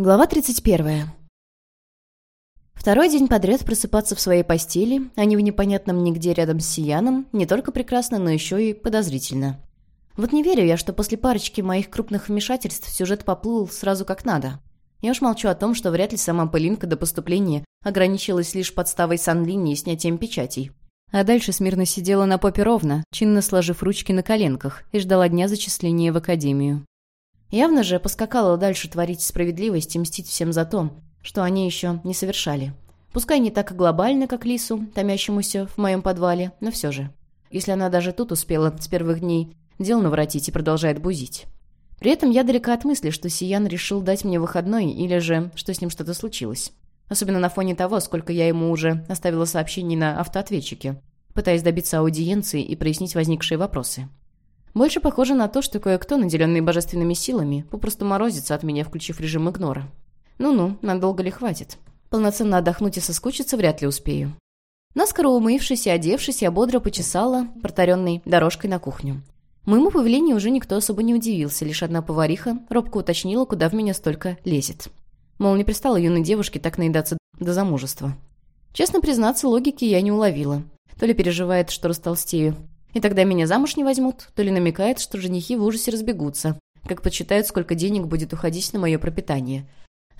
Глава 31. Второй день подряд просыпаться в своей постели, а не в непонятном нигде рядом с Сияном, не только прекрасно, но еще и подозрительно. Вот не верю я, что после парочки моих крупных вмешательств сюжет поплыл сразу как надо. Я уж молчу о том, что вряд ли сама Пылинка до поступления ограничилась лишь подставой санлинии и снятием печатей. А дальше смирно сидела на попе ровно, чинно сложив ручки на коленках, и ждала дня зачисления в академию. Явно же поскакала дальше творить справедливость и мстить всем за то, что они еще не совершали. Пускай не так глобально, как Лису, томящемуся в моем подвале, но все же. Если она даже тут успела с первых дней дел наворотить и продолжает бузить. При этом я далека от мысли, что Сиян решил дать мне выходной или же, что с ним что-то случилось. Особенно на фоне того, сколько я ему уже оставила сообщений на автоответчике, пытаясь добиться аудиенции и прояснить возникшие вопросы. Больше похоже на то, что кое-кто, наделенный божественными силами, попросту морозится от меня, включив режим игнора. Ну-ну, надолго ли хватит? Полноценно отдохнуть и соскучиться вряд ли успею. Наскоро умывшись и одевшись, я бодро почесала протаренной дорожкой на кухню. Моему появлению уже никто особо не удивился, лишь одна повариха робко уточнила, куда в меня столько лезет. Мол, не пристала юной девушке так наедаться до замужества. Честно признаться, логики я не уловила. То ли переживает, что растолстею, и тогда меня замуж не возьмут, то ли намекает, что женихи в ужасе разбегутся, как подсчитают, сколько денег будет уходить на мое пропитание.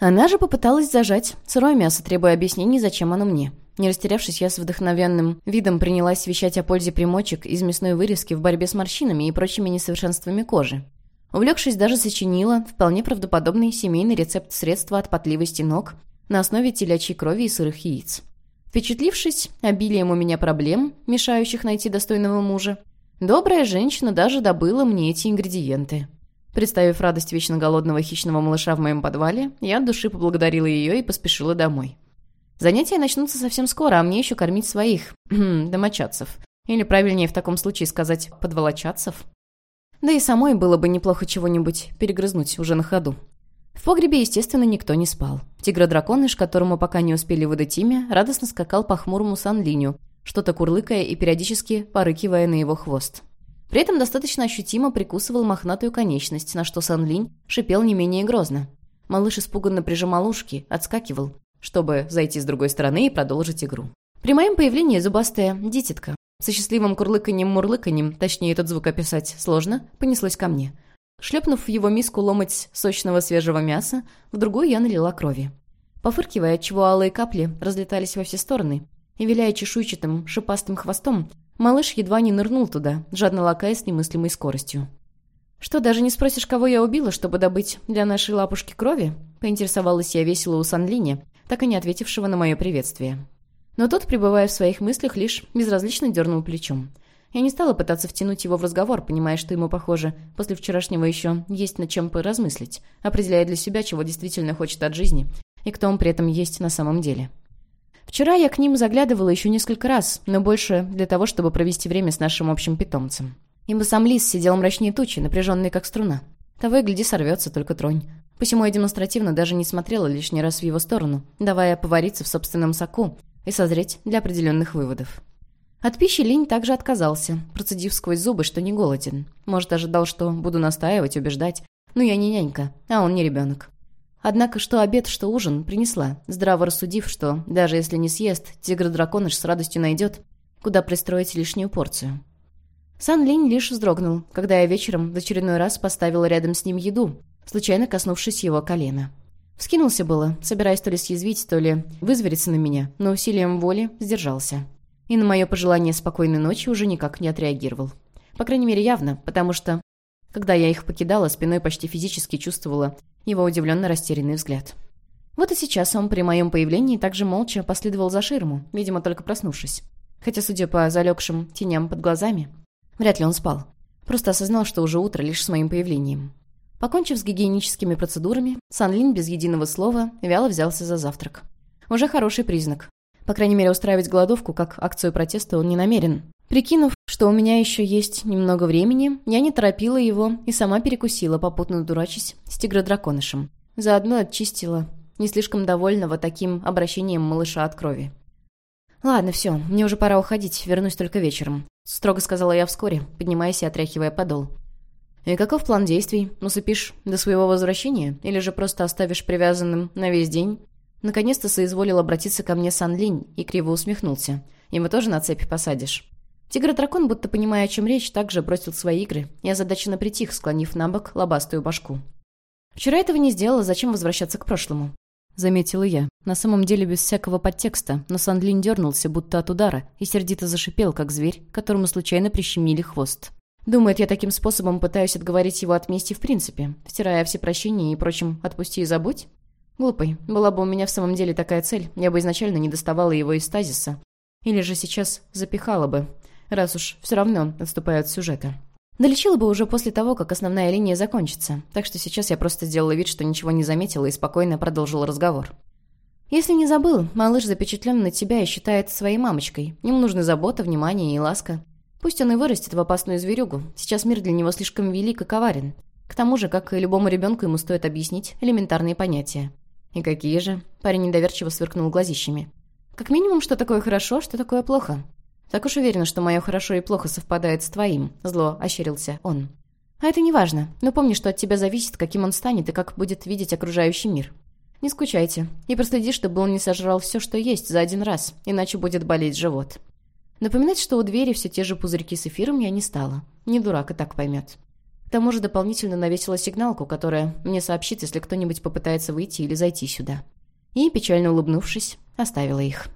Она же попыталась зажать сырое мясо, требуя объяснений, зачем оно мне. Не растерявшись, я с вдохновенным видом принялась вещать о пользе примочек из мясной вырезки в борьбе с морщинами и прочими несовершенствами кожи. Увлекшись, даже сочинила вполне правдоподобный семейный рецепт средства от потливости ног на основе телячьей крови и сырых яиц. Впечатлившись обилием у меня проблем, мешающих найти достойного мужа, добрая женщина даже добыла мне эти ингредиенты. Представив радость вечно голодного хищного малыша в моем подвале, я от души поблагодарила ее и поспешила домой. Занятия начнутся совсем скоро, а мне еще кормить своих домочадцев. Или правильнее в таком случае сказать «подволочадцев». Да и самой было бы неплохо чего-нибудь перегрызнуть уже на ходу. В погребе, естественно, никто не спал. Тигр-драконыш, которому пока не успели выдать имя, радостно скакал по хмурому санлиню, что-то курлыкая и периодически порыкивая на его хвост. При этом достаточно ощутимо прикусывал мохнатую конечность, на что Санлинь шипел не менее грозно. Малыш испуганно прижимал ушки, отскакивал, чтобы зайти с другой стороны и продолжить игру. При моем появлении зубастая дитятка со счастливым курлыканьем-мурлыканьем, точнее этот звук описать сложно, понеслась ко мне – Шлепнув в его миску ломоть сочного свежего мяса, в другую я налила крови. Пофыркивая, отчего алые капли разлетались во все стороны, и виляя чешуйчатым, шипастым хвостом, малыш едва не нырнул туда, жадно лакая с немыслимой скоростью. «Что, даже не спросишь, кого я убила, чтобы добыть для нашей лапушки крови?» — поинтересовалась я весело у Санлини, так и не ответившего на мое приветствие. Но тот, пребывая в своих мыслях, лишь безразлично дернул плечом — я не стала пытаться втянуть его в разговор, понимая, что ему, похоже, после вчерашнего еще есть над чем поразмыслить, определяя для себя, чего действительно хочет от жизни, и кто он при этом есть на самом деле. Вчера я к ним заглядывала еще несколько раз, но больше для того, чтобы провести время с нашим общим питомцем. Ибо сам лис сидел мрачнее тучи, напряженный как струна. Того и гляди сорвется, только тронь. Посему я демонстративно даже не смотрела лишний раз в его сторону, давая повариться в собственном соку и созреть для определенных выводов. От пищи Линь также отказался, процедив сквозь зубы, что не голоден. Может, ожидал, что буду настаивать, убеждать. Но я не нянька, а он не ребенок. Однако что обед, что ужин принесла, здраво рассудив, что, даже если не съест, тигр-драконыш с радостью найдет, куда пристроить лишнюю порцию. Сан Линь лишь вздрогнул, когда я вечером в очередной раз поставила рядом с ним еду, случайно коснувшись его колена. Вскинулся было, собираясь то ли съязвить, то ли вызвериться на меня, но усилием воли сдержался и на мое пожелание спокойной ночи уже никак не отреагировал. По крайней мере, явно, потому что, когда я их покидала, спиной почти физически чувствовала его удивленно растерянный взгляд. Вот и сейчас он при моем появлении также молча последовал за ширму, видимо, только проснувшись. Хотя, судя по залегшим теням под глазами, вряд ли он спал. Просто осознал, что уже утро лишь с моим появлением. Покончив с гигиеническими процедурами, Санлин без единого слова вяло взялся за завтрак. Уже хороший признак. По крайней мере, устраивать голодовку как акцию протеста он не намерен. Прикинув, что у меня еще есть немного времени, я не торопила его и сама перекусила, попутно дурачись, с тигродраконышем. Заодно очистила не слишком довольного таким обращением малыша от крови. «Ладно, все, мне уже пора уходить, вернусь только вечером», — строго сказала я вскоре, поднимаясь и отряхивая подол. «И каков план действий? Усыпишь до своего возвращения? Или же просто оставишь привязанным на весь день?» Наконец-то соизволил обратиться ко мне Сан Линь и криво усмехнулся. «Ему тоже на цепи посадишь?» Тигр-дракон, будто понимая, о чем речь, также бросил свои игры и озадаченно притих, склонив на бок лобастую башку. «Вчера этого не сделала, зачем возвращаться к прошлому?» Заметила я. На самом деле без всякого подтекста, но Сандлин дернулся, будто от удара, и сердито зашипел, как зверь, которому случайно прищемили хвост. Думает, я таким способом пытаюсь отговорить его от мести в принципе, втирая все прощения и прочим «отпусти и забудь»? Глупый. Была бы у меня в самом деле такая цель, я бы изначально не доставала его из стазиса. Или же сейчас запихала бы, раз уж все равно отступаю от сюжета. Долечила бы уже после того, как основная линия закончится, так что сейчас я просто сделала вид, что ничего не заметила и спокойно продолжила разговор. Если не забыл, малыш запечатлен на тебя и считает своей мамочкой. Ему нужны забота, внимание и ласка. Пусть он и вырастет в опасную зверюгу, сейчас мир для него слишком велик и коварен. К тому же, как и любому ребенку, ему стоит объяснить элементарные понятия. «И какие же?» Парень недоверчиво сверкнул глазищами. «Как минимум, что такое хорошо, что такое плохо. Так уж уверена, что мое хорошо и плохо совпадает с твоим», зло ощерился он. «А это не важно, но помни, что от тебя зависит, каким он станет и как будет видеть окружающий мир. Не скучайте и проследи, чтобы он не сожрал все, что есть, за один раз, иначе будет болеть живот». Напоминать, что у двери все те же пузырьки с эфиром, я не стала. Не дурак и так поймет. К тому же дополнительно навесила сигналку, которая мне сообщит, если кто-нибудь попытается выйти или зайти сюда. И, печально улыбнувшись, оставила их.